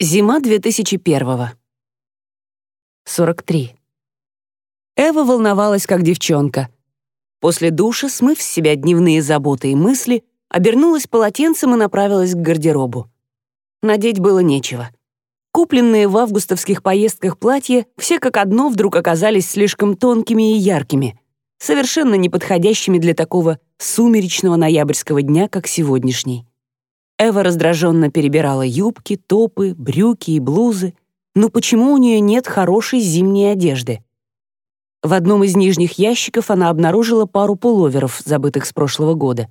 Зима 2001-го. 43. Эва волновалась, как девчонка. После душа, смыв с себя дневные заботы и мысли, обернулась полотенцем и направилась к гардеробу. Надеть было нечего. Купленные в августовских поездках платья все как одно вдруг оказались слишком тонкими и яркими, совершенно неподходящими для такого сумеречного ноябрьского дня, как сегодняшний. Эва раздраженно перебирала юбки, топы, брюки и блузы. Но почему у нее нет хорошей зимней одежды? В одном из нижних ящиков она обнаружила пару пуловеров, забытых с прошлого года.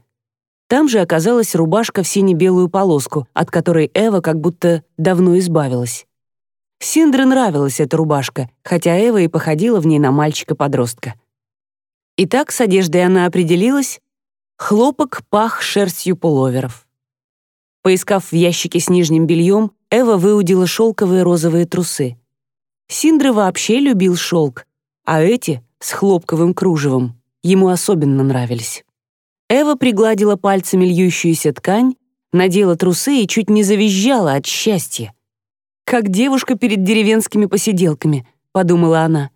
Там же оказалась рубашка в сине-белую полоску, от которой Эва как будто давно избавилась. Синдре нравилась эта рубашка, хотя Эва и походила в ней на мальчика-подростка. Итак, с одеждой она определилась. Хлопок пах шерстью пуловеров. Поискав в ящике с нижним бельем, Эва выудила шелковые розовые трусы. Синдра вообще любил шелк, а эти, с хлопковым кружевом, ему особенно нравились. Эва пригладила пальцами льющуюся ткань, надела трусы и чуть не завизжала от счастья. «Как девушка перед деревенскими посиделками», — подумала она.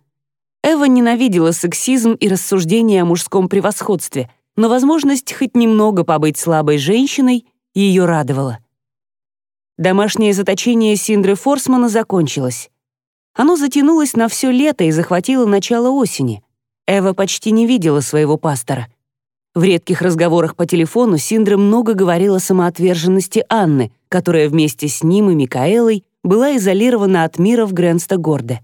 Эва ненавидела сексизм и рассуждения о мужском превосходстве, но возможность хоть немного побыть слабой женщиной ее радовало. Домашнее заточение Синдры Форсмана закончилось. Оно затянулось на все лето и захватило начало осени. Эва почти не видела своего пастора. В редких разговорах по телефону Синдра много говорила о самоотверженности Анны, которая вместе с ним и Микаэлой была изолирована от мира в Грэнста-Горде.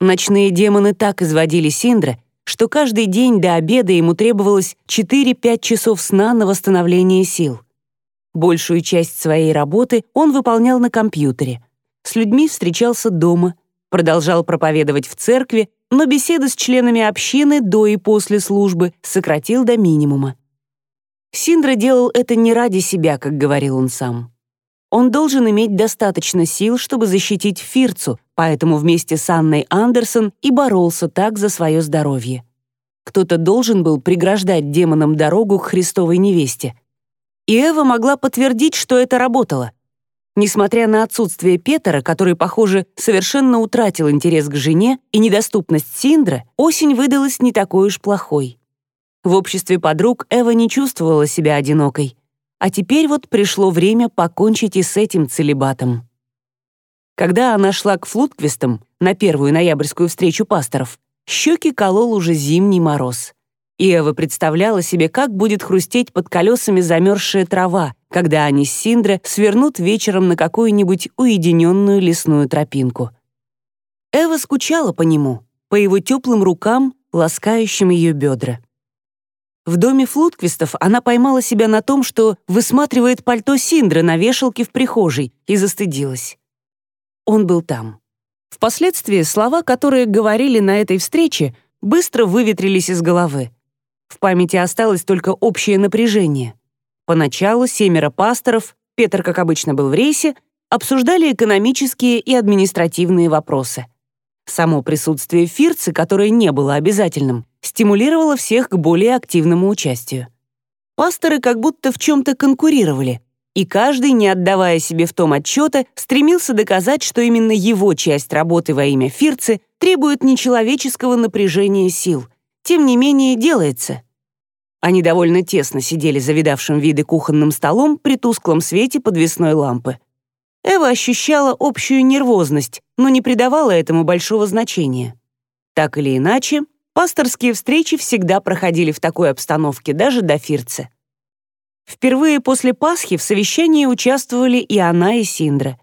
Ночные демоны так изводили Синдра, что каждый день до обеда ему требовалось 4-5 часов сна на восстановление сил. Большую часть своей работы он выполнял на компьютере. С людьми встречался дома, продолжал проповедовать в церкви, но беседы с членами общины до и после службы сократил до минимума. Синдра делал это не ради себя, как говорил он сам. Он должен иметь достаточно сил, чтобы защитить Фирцу, поэтому вместе с Анной Андерсон и боролся так за свое здоровье. Кто-то должен был преграждать демонам дорогу к Христовой невесте. И Эва могла подтвердить, что это работало. Несмотря на отсутствие Петера, который, похоже, совершенно утратил интерес к жене, и недоступность Синдра, осень выдалась не такой уж плохой. В обществе подруг Эва не чувствовала себя одинокой. А теперь вот пришло время покончить и с этим целебатом. Когда она шла к Флутквистам на первую ноябрьскую встречу пасторов, щеки колол уже зимний мороз. И Эва представляла себе, как будет хрустеть под колесами замерзшая трава, когда они с Синдре свернут вечером на какую-нибудь уединенную лесную тропинку. Эва скучала по нему, по его теплым рукам, ласкающим ее бедра. В доме Флутквистов она поймала себя на том, что высматривает пальто Синдры на вешалке в прихожей, и застыдилась. Он был там. Впоследствии слова, которые говорили на этой встрече, быстро выветрились из головы. В памяти осталось только общее напряжение. Поначалу семеро пасторов, Петр, как обычно, был в рейсе, обсуждали экономические и административные вопросы. Само присутствие Фирцы, которое не было обязательным, стимулировало всех к более активному участию. Пасторы как будто в чем-то конкурировали, и каждый, не отдавая себе в том отчета, стремился доказать, что именно его часть работы во имя Фирцы требует нечеловеческого напряжения сил, тем не менее делается. Они довольно тесно сидели за видавшим виды кухонным столом при тусклом свете подвесной лампы. Эва ощущала общую нервозность, но не придавала этому большого значения. Так или иначе, пасторские встречи всегда проходили в такой обстановке, даже до Фирца. Впервые после Пасхи в совещании участвовали и она, и Синдра.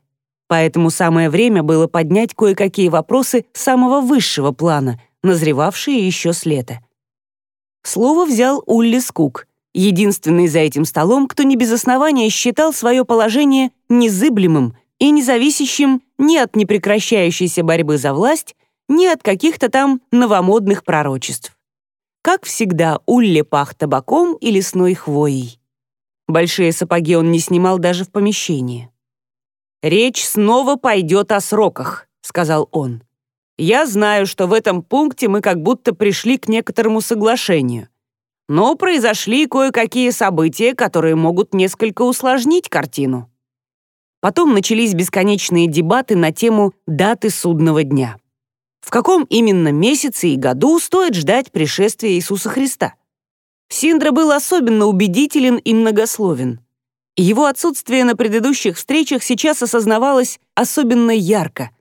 Поэтому самое время было поднять кое-какие вопросы самого высшего плана, назревавшие еще с лета. Слово взял Улли Скук, единственный за этим столом, кто не без основания считал свое положение незыблемым и независящим ни от непрекращающейся борьбы за власть, ни от каких-то там новомодных пророчеств. Как всегда, Улли пах табаком и лесной хвоей. Большие сапоги он не снимал даже в помещении. «Речь снова пойдет о сроках», — сказал он. Я знаю, что в этом пункте мы как будто пришли к некоторому соглашению. Но произошли кое-какие события, которые могут несколько усложнить картину. Потом начались бесконечные дебаты на тему даты судного дня. В каком именно месяце и году стоит ждать пришествия Иисуса Христа? Синдра был особенно убедителен и многословен. Его отсутствие на предыдущих встречах сейчас осознавалось особенно ярко.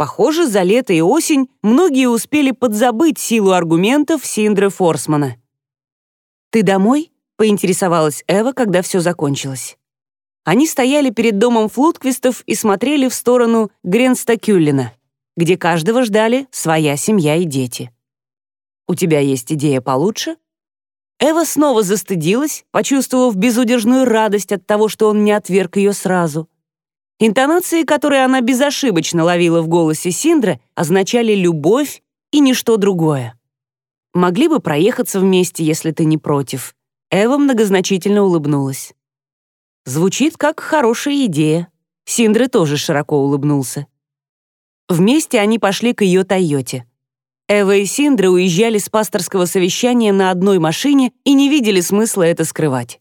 Похоже, за лето и осень многие успели подзабыть силу аргументов Синдры Форсмана. «Ты домой?» — поинтересовалась Эва, когда все закончилось. Они стояли перед домом Флутквистов и смотрели в сторону Гренстакюллина, где каждого ждали своя семья и дети. «У тебя есть идея получше?» Эва снова застыдилась, почувствовав безудержную радость от того, что он не отверг ее сразу. Интонации, которые она безошибочно ловила в голосе Синдра, означали любовь и ничто другое. «Могли бы проехаться вместе, если ты не против». Эва многозначительно улыбнулась. Звучит как хорошая идея. Синдре тоже широко улыбнулся. Вместе они пошли к ее Тойоте. Эва и Синдра уезжали с пасторского совещания на одной машине и не видели смысла это скрывать.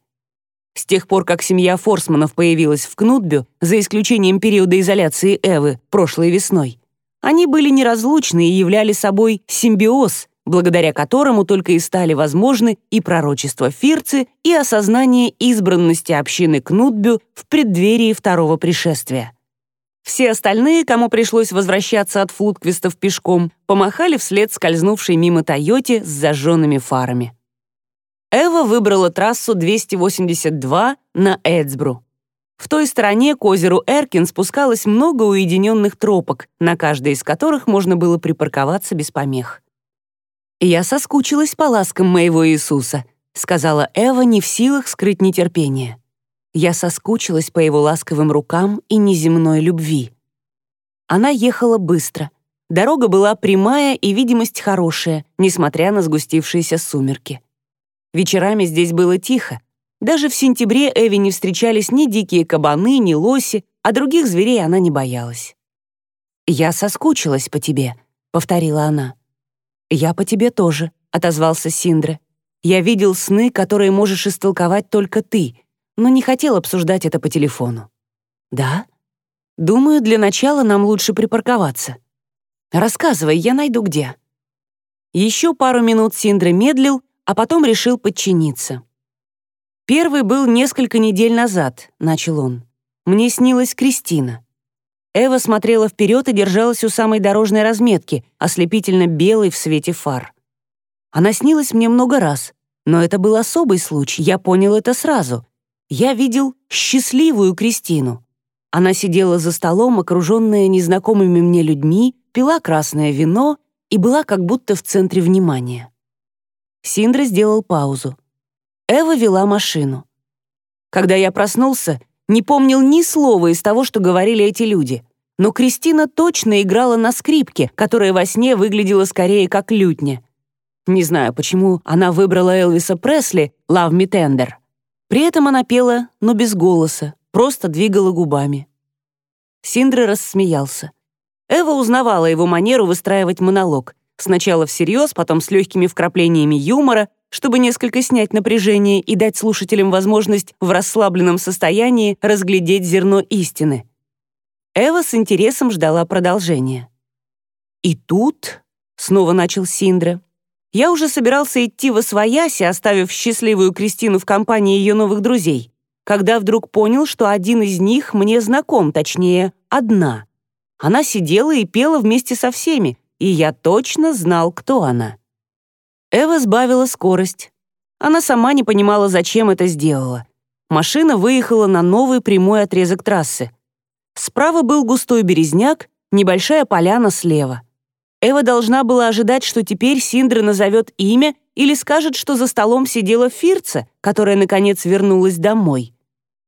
С тех пор, как семья Форсманов появилась в Кнутбю, за исключением периода изоляции Эвы прошлой весной, они были неразлучны и являли собой симбиоз, благодаря которому только и стали возможны и пророчество Фирцы, и осознание избранности общины Кнутбю в преддверии второго пришествия. Все остальные, кому пришлось возвращаться от флутквистов пешком, помахали вслед скользнувшей мимо Тойоте с зажженными фарами. Эва выбрала трассу 282 на Эдсбру. В той стороне к озеру Эркин спускалось много уединенных тропок, на каждой из которых можно было припарковаться без помех. «Я соскучилась по ласкам моего Иисуса», сказала Эва, не в силах скрыть нетерпение. Я соскучилась по его ласковым рукам и неземной любви. Она ехала быстро. Дорога была прямая и видимость хорошая, несмотря на сгустившиеся сумерки. Вечерами здесь было тихо. Даже в сентябре Эви не встречались ни дикие кабаны, ни лоси, а других зверей она не боялась. «Я соскучилась по тебе», — повторила она. «Я по тебе тоже», — отозвался Синдре. «Я видел сны, которые можешь истолковать только ты, но не хотел обсуждать это по телефону». «Да? Думаю, для начала нам лучше припарковаться. Рассказывай, я найду где». Еще пару минут Синдре медлил, а потом решил подчиниться. «Первый был несколько недель назад», — начал он. «Мне снилась Кристина. Эва смотрела вперед и держалась у самой дорожной разметки, ослепительно белой в свете фар. Она снилась мне много раз, но это был особый случай, я понял это сразу. Я видел счастливую Кристину. Она сидела за столом, окруженная незнакомыми мне людьми, пила красное вино и была как будто в центре внимания. Синдра сделал паузу. Эва вела машину. Когда я проснулся, не помнил ни слова из того, что говорили эти люди. Но Кристина точно играла на скрипке, которая во сне выглядела скорее как лютня. Не знаю, почему она выбрала Элвиса Пресли «Love Me Tender». При этом она пела, но без голоса, просто двигала губами. Синдра рассмеялся. Эва узнавала его манеру выстраивать монолог. Сначала всерьез, потом с легкими вкраплениями юмора, чтобы несколько снять напряжение и дать слушателям возможность в расслабленном состоянии разглядеть зерно истины. Эва с интересом ждала продолжения. «И тут...» — снова начал Синдра. «Я уже собирался идти во свояси, оставив счастливую Кристину в компании ее новых друзей, когда вдруг понял, что один из них мне знаком, точнее, одна. Она сидела и пела вместе со всеми, и я точно знал, кто она. Эва сбавила скорость. Она сама не понимала, зачем это сделала. Машина выехала на новый прямой отрезок трассы. Справа был густой березняк, небольшая поляна слева. Эва должна была ожидать, что теперь Синдра назовет имя или скажет, что за столом сидела Фирца, которая, наконец, вернулась домой.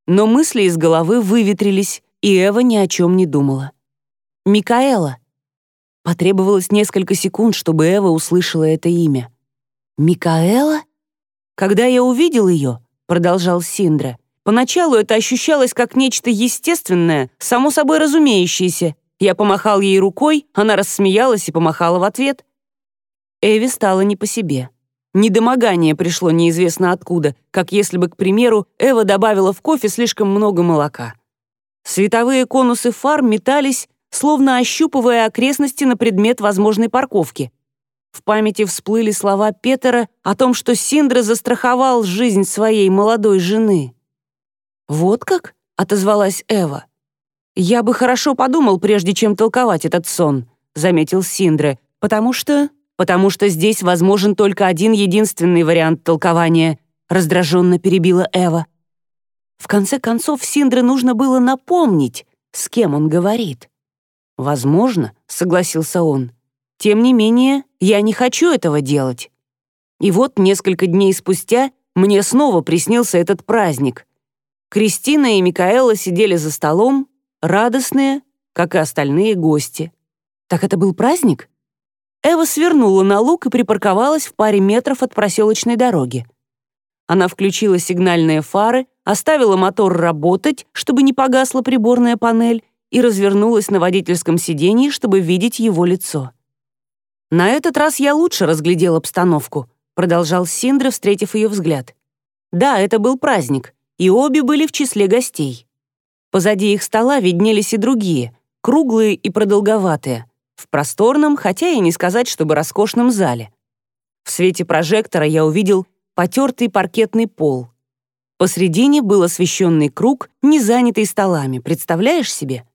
Но мысли из головы выветрились, и Эва ни о чем не думала. «Микаэла». Потребовалось несколько секунд, чтобы Эва услышала это имя. «Микаэла?» «Когда я увидел ее», — продолжал Синдра, «поначалу это ощущалось как нечто естественное, само собой разумеющееся. Я помахал ей рукой, она рассмеялась и помахала в ответ». Эви стало не по себе. Недомогание пришло неизвестно откуда, как если бы, к примеру, Эва добавила в кофе слишком много молока. Световые конусы фар метались, словно ощупывая окрестности на предмет возможной парковки. В памяти всплыли слова Петера о том, что Синдра застраховал жизнь своей молодой жены. «Вот как?» — отозвалась Эва. «Я бы хорошо подумал, прежде чем толковать этот сон», — заметил Синдре, «потому что...» «Потому что здесь возможен только один единственный вариант толкования», — раздраженно перебила Эва. В конце концов, Синдре нужно было напомнить, с кем он говорит. «Возможно», — согласился он. «Тем не менее, я не хочу этого делать». И вот несколько дней спустя мне снова приснился этот праздник. Кристина и Микаэла сидели за столом, радостные, как и остальные гости. Так это был праздник? Эва свернула на луг и припарковалась в паре метров от проселочной дороги. Она включила сигнальные фары, оставила мотор работать, чтобы не погасла приборная панель, и развернулась на водительском сиденье, чтобы видеть его лицо. «На этот раз я лучше разглядел обстановку», продолжал Синдра, встретив ее взгляд. «Да, это был праздник, и обе были в числе гостей. Позади их стола виднелись и другие, круглые и продолговатые, в просторном, хотя и не сказать, чтобы роскошном зале. В свете прожектора я увидел потертый паркетный пол. Посредине был освещенный круг, не занятый столами, представляешь себе?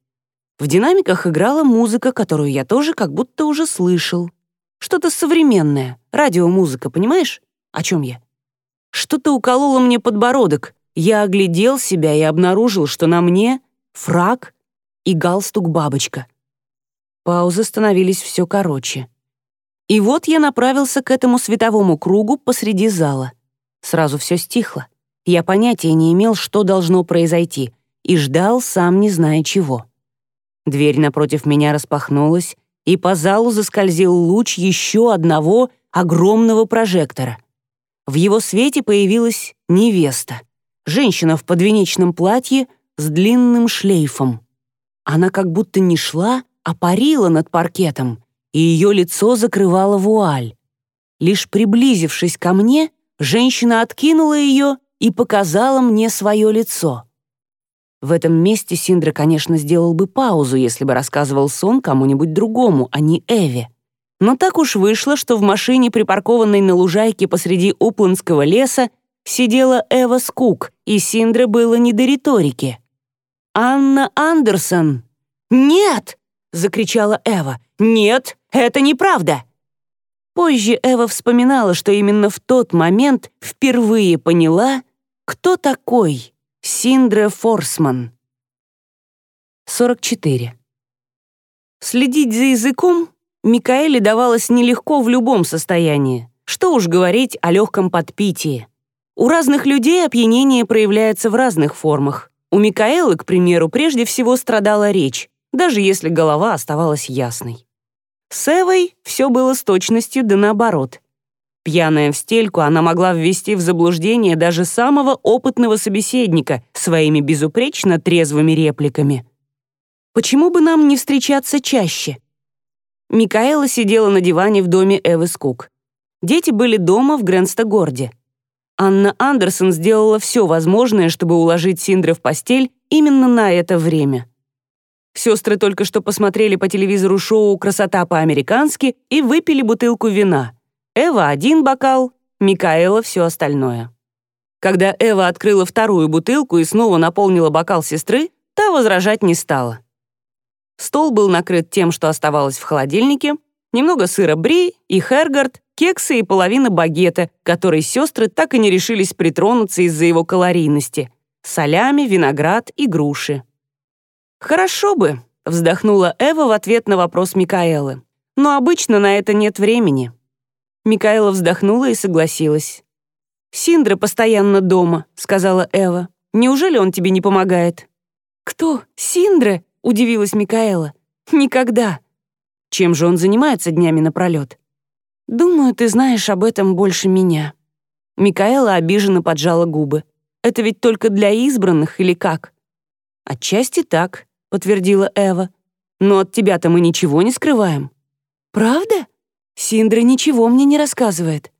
В динамиках играла музыка, которую я тоже как будто уже слышал. Что-то современное, радиомузыка, понимаешь, о чем я? Что-то укололо мне подбородок. Я оглядел себя и обнаружил, что на мне фрак и галстук-бабочка. Паузы становились все короче. И вот я направился к этому световому кругу посреди зала. Сразу все стихло. Я понятия не имел, что должно произойти, и ждал, сам не зная чего. Дверь напротив меня распахнулась, и по залу заскользил луч еще одного огромного прожектора. В его свете появилась невеста, женщина в подвенечном платье с длинным шлейфом. Она как будто не шла, а парила над паркетом, и ее лицо закрывала вуаль. Лишь приблизившись ко мне, женщина откинула ее и показала мне свое лицо. В этом месте Синдра, конечно, сделал бы паузу, если бы рассказывал сон кому-нибудь другому, а не Эве. Но так уж вышло, что в машине, припаркованной на лужайке посреди Упландского леса, сидела Эва Скук, и Синдре было не до риторики. «Анна Андерсон!» «Нет!» — закричала Эва. «Нет, это неправда!» Позже Эва вспоминала, что именно в тот момент впервые поняла, кто такой Синдре Форсман. 44. Следить за языком Микаэле давалось нелегко в любом состоянии. Что уж говорить о легком подпитии. У разных людей опьянение проявляется в разных формах. У Микаэлы, к примеру, прежде всего страдала речь, даже если голова оставалась ясной. С Эвой все было с точностью да наоборот. Пьяная в стельку, она могла ввести в заблуждение даже самого опытного собеседника своими безупречно трезвыми репликами. «Почему бы нам не встречаться чаще?» Микаэла сидела на диване в доме Эвы Скук. Дети были дома в Грэнстогорде. Анна Андерсон сделала все возможное, чтобы уложить Синдра в постель именно на это время. Сестры только что посмотрели по телевизору шоу «Красота по-американски» и выпили бутылку вина — Эва один бокал, Микаэла все остальное. Когда Эва открыла вторую бутылку и снова наполнила бокал сестры, та возражать не стала. Стол был накрыт тем, что оставалось в холодильнике, немного сыра бри и хергард, кексы и половина багета, который сестры так и не решились притронуться из-за его калорийности, солями, виноград и груши. «Хорошо бы», — вздохнула Эва в ответ на вопрос Микаэлы. «Но обычно на это нет времени». Микаэла вздохнула и согласилась. «Синдра постоянно дома», — сказала Эва. «Неужели он тебе не помогает?» «Кто? Синдра?» — удивилась Микаэла. «Никогда». «Чем же он занимается днями напролет?» «Думаю, ты знаешь об этом больше меня». Микаэла обиженно поджала губы. «Это ведь только для избранных или как?» «Отчасти так», — подтвердила Эва. «Но от тебя-то мы ничего не скрываем». «Правда?» Синдра ничего мне не рассказывает.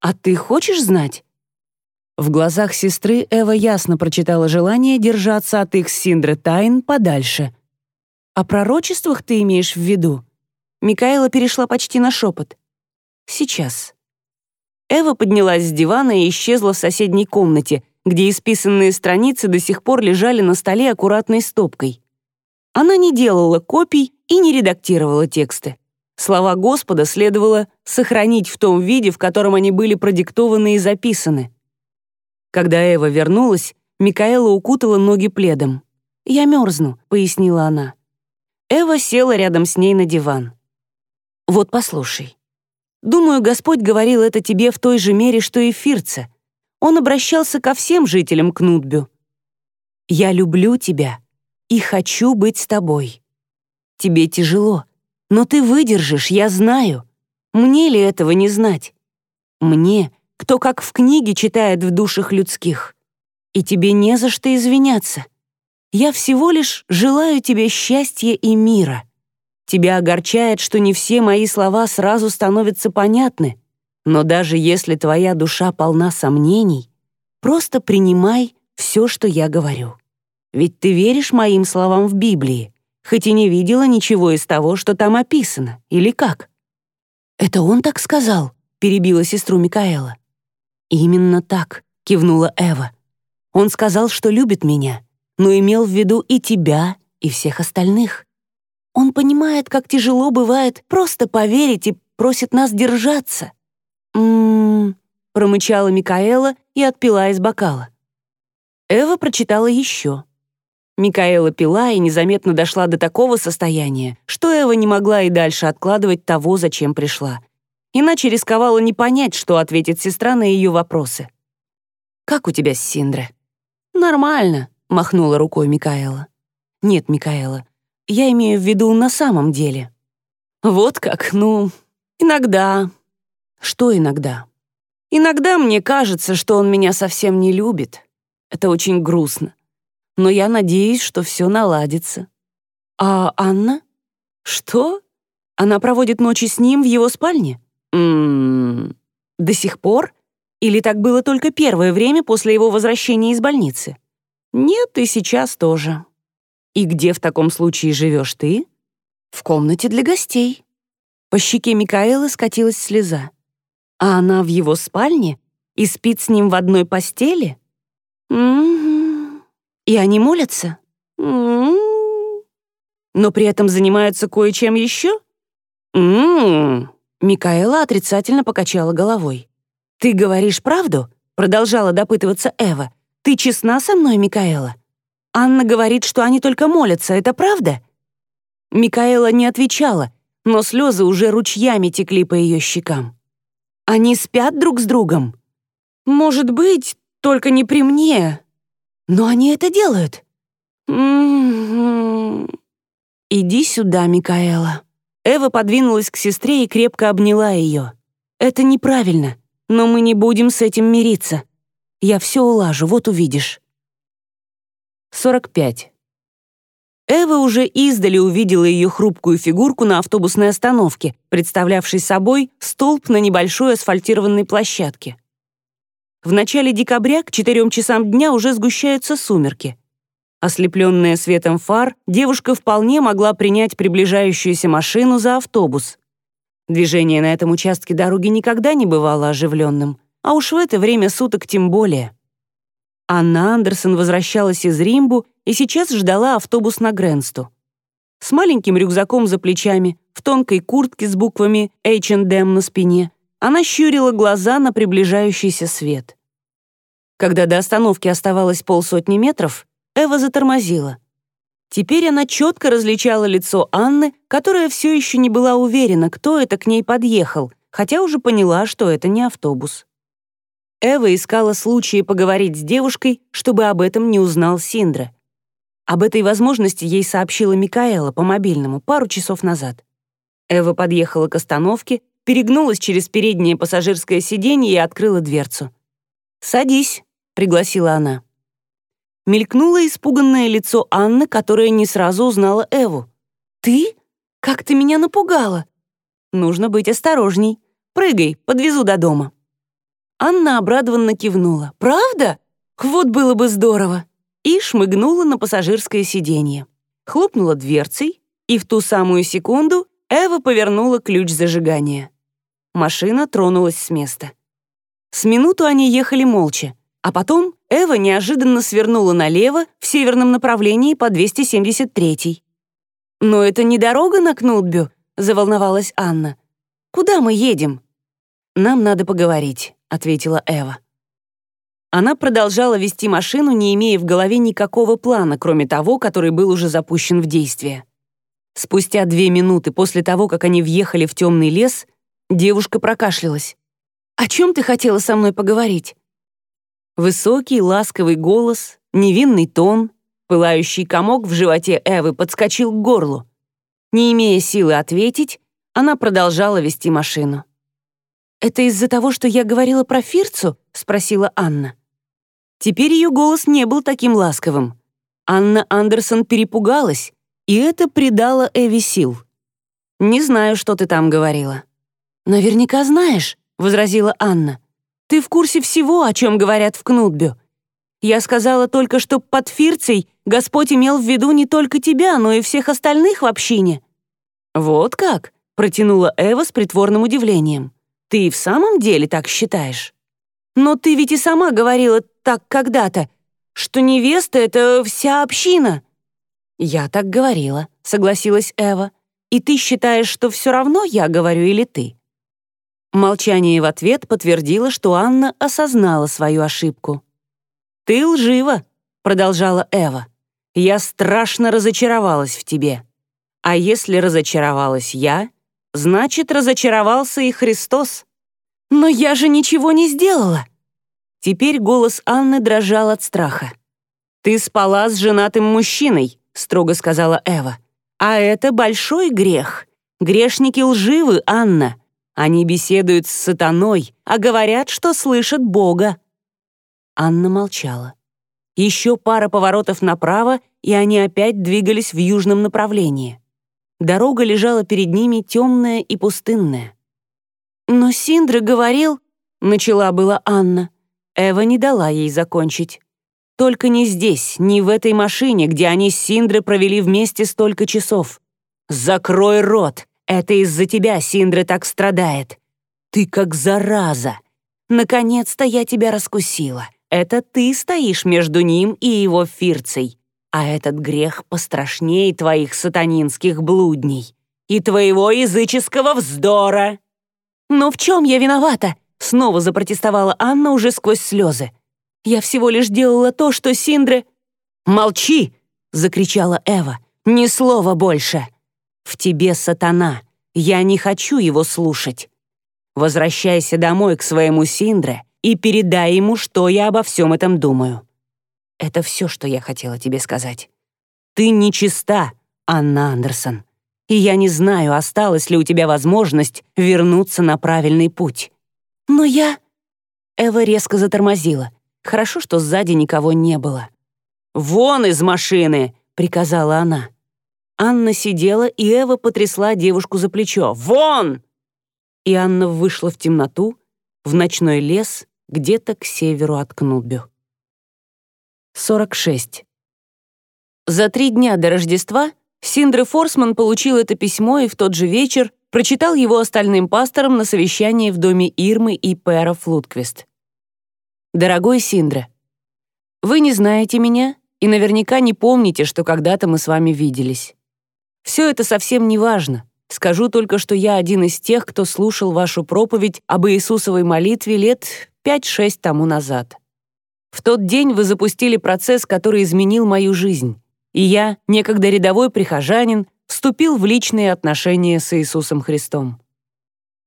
А ты хочешь знать? В глазах сестры Эва ясно прочитала желание держаться от их Синдры тайн подальше. «О пророчествах ты имеешь в виду?» Микаэла перешла почти на шепот. «Сейчас». Эва поднялась с дивана и исчезла в соседней комнате, где исписанные страницы до сих пор лежали на столе аккуратной стопкой. Она не делала копий и не редактировала тексты. Слова Господа следовало сохранить в том виде, в котором они были продиктованы и записаны. Когда Эва вернулась, Микаэла укутала ноги пледом. «Я мерзну», — пояснила она. Эва села рядом с ней на диван. «Вот послушай. Думаю, Господь говорил это тебе в той же мере, что и Фирца. Он обращался ко всем жителям Кнутбю. «Я люблю тебя и хочу быть с тобой. Тебе тяжело, но ты выдержишь, я знаю. Мне ли этого не знать? Мне, кто как в книге читает в душах людских. И тебе не за что извиняться. Я всего лишь желаю тебе счастья и мира. Тебя огорчает, что не все мои слова сразу становятся понятны. Но даже если твоя душа полна сомнений, просто принимай все, что я говорю. Ведь ты веришь моим словам в Библии, хоть и не видела ничего из того, что там описано, или как? «Это он так сказал?» — перебила сестру Микаэла. «Именно так», — кивнула Эва. «Он сказал, что любит меня, но имел в виду и тебя, и всех остальных. Он понимает, как тяжело бывает просто поверить и просит нас держаться. «М-м-м», промычала Микаэла и отпила из бокала. Эва прочитала еще. Микаэла пила и незаметно дошла до такого состояния, что Эва не могла и дальше откладывать того, зачем пришла. Иначе рисковала не понять, что ответит сестра на ее вопросы. «Как у тебя с Синдре?» «Нормально», — махнула рукой Микаэла. «Нет, Микаэла, я имею в виду на самом деле». «Вот как, ну, иногда», что иногда? Иногда мне кажется, что он меня совсем не любит. Это очень грустно. Но я надеюсь, что все наладится. А Анна? Что? Она проводит ночи с ним в его спальне? Ммм, до сих пор? Или так было только первое время после его возвращения из больницы? Нет, и сейчас тоже. И где в таком случае живешь ты? В комнате для гостей. По щеке Микаэлы скатилась слеза. А она в его спальне и спит с ним в одной постели? М-м-м. И они молятся? М-м-м. Но при этом занимаются кое-чем еще? М-м. Микаэла отрицательно покачала головой. «Ты говоришь правду?» — продолжала допытываться Эва. «Ты честна со мной, Микаэла? Анна говорит, что они только молятся, это правда?» Микаэла не отвечала, но слезы уже ручьями текли по ее щекам. Они спят друг с другом? Может быть, только не при мне. Но они это делают. М-м-м. Иди сюда, Микаэла. Эва подвинулась к сестре и крепко обняла ее. Это неправильно, но мы не будем с этим мириться. Я все улажу, вот увидишь. 45. Эва уже издали увидела ее хрупкую фигурку на автобусной остановке, представлявшей собой столб на небольшой асфальтированной площадке. В начале декабря к четырем часам дня уже сгущаются сумерки. Ослепленная светом фар, девушка вполне могла принять приближающуюся машину за автобус. Движение на этом участке дороги никогда не бывало оживленным, а уж в это время суток тем более. Анна Андерсон возвращалась из Римбу и сейчас ждала автобус на Гренсту. С маленьким рюкзаком за плечами, в тонкой куртке с буквами H&M на спине, она щурила глаза на приближающийся свет. Когда до остановки оставалось полсотни метров, Эва затормозила. Теперь она четко различала лицо Анны, которая все еще не была уверена, кто это к ней подъехал, хотя уже поняла, что это не автобус. Эва искала случаи поговорить с девушкой, чтобы об этом не узнал Синдра. Об этой возможности ей сообщила Микаэла по мобильному пару часов назад. Эва подъехала к остановке, перегнулась через переднее пассажирское сиденье и открыла дверцу. «Садись», — пригласила она. Мелькнуло испуганное лицо Анны, которая не сразу узнала Эву. «Ты? Как ты меня напугала!» «Нужно быть осторожней. Прыгай, подвезу до дома». Анна обрадованно кивнула. «Правда? Вот было бы здорово!» И шмыгнула на пассажирское сиденье. Хлопнула дверцей, и в ту самую секунду Эва повернула ключ зажигания. Машина тронулась с места. С минуту они ехали молча, а потом Эва неожиданно свернула налево в северном направлении по 273-й. «Но это не дорога на Кнутбю», — заволновалась Анна. «Куда мы едем?» «Нам надо поговорить», — ответила Эва. Она продолжала вести машину, не имея в голове никакого плана, кроме того, который был уже запущен в действие. Спустя две минуты после того, как они въехали в темный лес, девушка прокашлялась. «О чем ты хотела со мной поговорить?» Высокий, ласковый голос, невинный тон, пылающий комок в животе Эвы подскочил к горлу. Не имея силы ответить, она продолжала вести машину. «Это из-за того, что я говорила про Фирцу?» — спросила Анна. Теперь ее голос не был таким ласковым. Анна Андерсон перепугалась, и это придало Эви сил. «Не знаю, что ты там говорила». «Наверняка знаешь», — возразила Анна. «Ты в курсе всего, о чем говорят в Кнутбю. Я сказала только, что под Фирцей Господь имел в виду не только тебя, но и всех остальных в общине». «Вот как?» — протянула Эва с притворным удивлением. «Ты и в самом деле так считаешь? Но ты ведь и сама говорила так когда-то, что невеста — это вся община». «Я так говорила», — согласилась Эва. «И ты считаешь, что все равно я говорю или ты?» Молчание в ответ подтвердило, что Анна осознала свою ошибку. «Ты лжива», — продолжала Эва. «Я страшно разочаровалась в тебе. А если разочаровалась я, значит, разочаровался и Христос. Но я же ничего не сделала!» Теперь голос Анны дрожал от страха. «Ты спала с женатым мужчиной», — строго сказала Эва. «А это большой грех. Грешники лживы, Анна. Они беседуют с сатаной, а говорят, что слышат Бога». Анна молчала. Еще пара поворотов направо, и они опять двигались в южном направлении. Дорога лежала перед ними темная и пустынная. «Но Синдра говорил...» — начала была Анна. Эва не дала ей закончить. «Только не здесь, не в этой машине, где они с Синдрой провели вместе столько часов. Закрой рот! Это из-за тебя Синдра так страдает. Ты как зараза. Наконец-то я тебя раскусила. Это ты стоишь между ним и его фирцей. А этот грех пострашнее твоих сатанинских блудней и твоего языческого вздора. Но в чем я виновата? Снова запротестовала Анна уже сквозь слезы. Я всего лишь делала то, что Синдре... «Молчи!» — закричала Эва. «Ни слова больше!» В тебе сатана. Я не хочу его слушать. Возвращайся домой к своему Синдре и передай ему, что я обо всем этом думаю. Это все, что я хотела тебе сказать. Ты нечиста, Анна Андерсон. И я не знаю, осталась ли у тебя возможность вернуться на правильный путь. Но я... Эва резко затормозила. Хорошо, что сзади никого не было. «Вон из машины!» — приказала она. Анна сидела, и Эва потрясла девушку за плечо. «Вон!» И Анна вышла в темноту, в ночной лес, где-то к северу от Кнутбю. 46. За три дня до Рождества Синдре Форсман получил это письмо и в тот же вечер прочитал его остальным пасторам на совещании в доме Ирмы и Пэра Флутквист. «Дорогой Синдре, вы не знаете меня и наверняка не помните, что когда-то мы с вами виделись. Все это совсем не важно. Скажу только, что я один из тех, кто слушал вашу проповедь об Иисусовой молитве лет 5-6 тому назад. В тот день вы запустили процесс, который изменил мою жизнь, и я, некогда рядовой прихожанин, вступил в личные отношения с Иисусом Христом.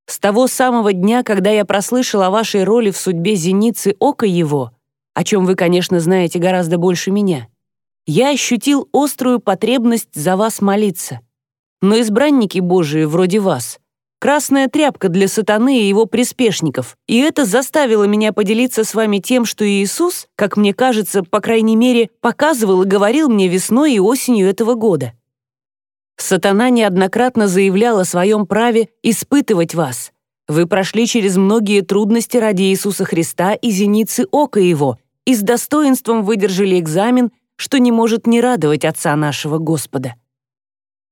С того самого дня, когда я прослышал о вашей роли в судьбе зеницы ока его, о чем вы, конечно, знаете гораздо больше меня, я ощутил острую потребность за вас молиться. Но избранники Божии вроде вас — красная тряпка для сатаны и его приспешников, и это заставило меня поделиться с вами тем, что Иисус, как мне кажется, по крайней мере, показывал и говорил мне весной и осенью этого года. Сатана неоднократно заявлял о своем праве испытывать вас, Вы прошли через многие трудности ради Иисуса Христа и зеницы ока Его и с достоинством выдержали экзамен, что не может не радовать Отца нашего Господа.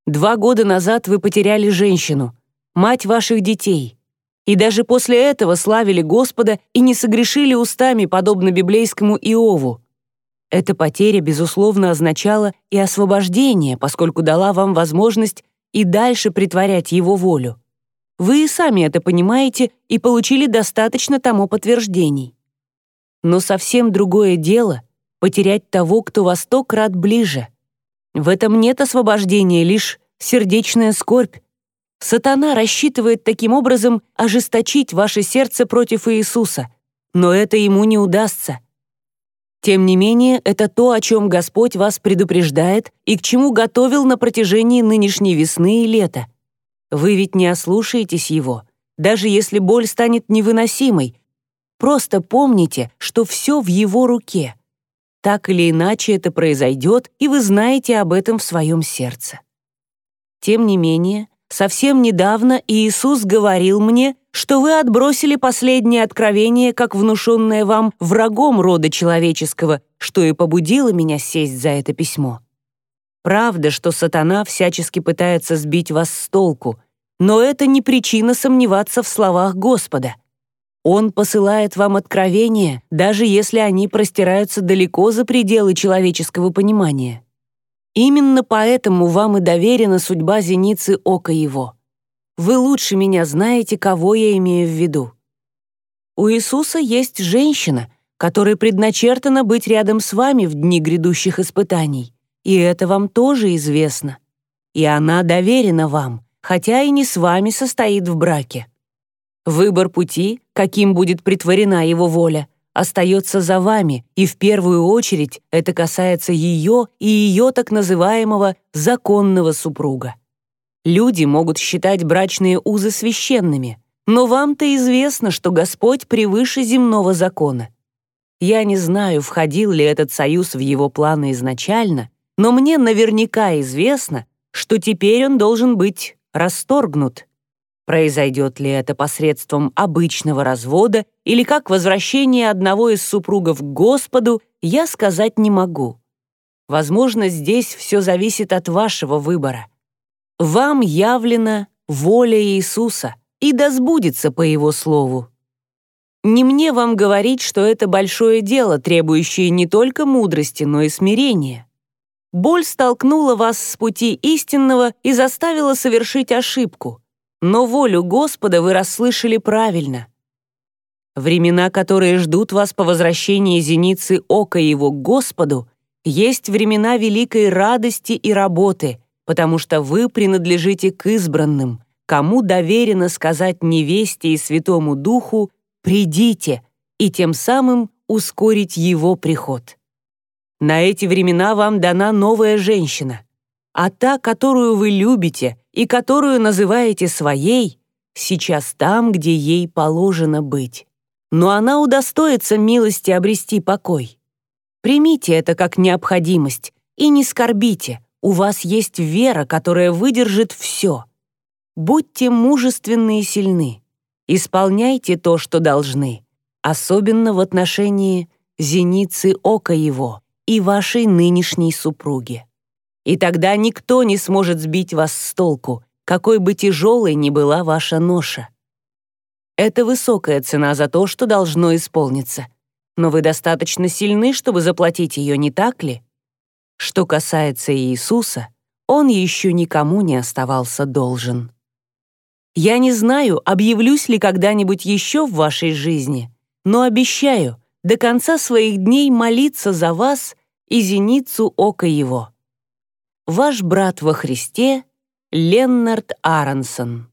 Два года назад вы потеряли женщину, мать ваших детей, и даже после этого славили Господа и не согрешили устами, подобно библейскому Иову. Эта потеря, безусловно, означала и освобождение, поскольку дала вам возможность и дальше притворять его волю. Вы и сами это понимаете и получили достаточно тому подтверждений. Но совсем другое дело — потерять того, кто во сто крат ближе. В этом нет освобождения, лишь сердечная скорбь. Сатана рассчитывает таким образом ожесточить ваше сердце против Иисуса, но это ему не удастся. Тем не менее, это то, о чем Господь вас предупреждает и к чему готовил на протяжении нынешней весны и лета. Вы ведь не ослушаетесь его, даже если боль станет невыносимой. Просто помните, что все в его руке. Так или иначе это произойдет, и вы знаете об этом в своем сердце. Тем не менее, совсем недавно Иисус говорил мне, что вы отбросили последнее откровение, как внушенное вам врагом рода человеческого, что и побудило меня сесть за это письмо. Правда, что сатана всячески пытается сбить вас с толку, но это не причина сомневаться в словах Господа. Он посылает вам откровения, даже если они простираются далеко за пределы человеческого понимания. Именно поэтому вам и доверена судьба зеницы ока его. Вы лучше меня знаете, кого я имею в виду. У Иисуса есть женщина, которой предначертано быть рядом с вами в дни грядущих испытаний, и это вам тоже известно. И она доверена вам, хотя и не с вами состоит в браке. Выбор пути, каким будет притворена его воля, остается за вами, и в первую очередь это касается ее и ее так называемого законного супруга. Люди могут считать брачные узы священными, но вам-то известно, что Господь превыше земного закона. Я не знаю, входил ли этот союз в его планы изначально, но мне наверняка известно, что теперь он должен быть расторгнут. Произойдет ли это посредством обычного развода или как возвращение одного из супругов к Господу, я сказать не могу. Возможно, здесь все зависит от вашего выбора. Вам явлена воля Иисуса, и да сбудется по Его слову. Не мне вам говорить, что это большое дело, требующее не только мудрости, но и смирения. Боль столкнула вас с пути истинного и заставила совершить ошибку. Но волю Господа вы расслышали правильно. Времена, которые ждут вас по возвращении зеницы ока его к Господу, есть времена великой радости и работы, потому что вы принадлежите к избранным, кому доверено сказать невесте и Святому Духу «Придите», и тем самым ускорить его приход. На эти времена вам дана новая женщина, а та, которую вы любите и которую называете своей, сейчас там, где ей положено быть. Но она удостоится милости обрести покой. Примите это как необходимость и не скорбите, у вас есть вера, которая выдержит все. Будьте мужественны и сильны. Исполняйте то, что должны, особенно в отношении зеницы ока его и вашей нынешней супруге. И тогда никто не сможет сбить вас с толку, какой бы тяжелой ни была ваша ноша. Это высокая цена за то, что должно исполниться. Но вы достаточно сильны, чтобы заплатить ее, не так ли? Что касается Иисуса, Он еще никому не оставался должен. Я не знаю, объявлюсь ли когда-нибудь еще в вашей жизни, но обещаю — до конца своих дней молиться за вас и зеницу ока его. Ваш брат во Христе Леннард Аронсон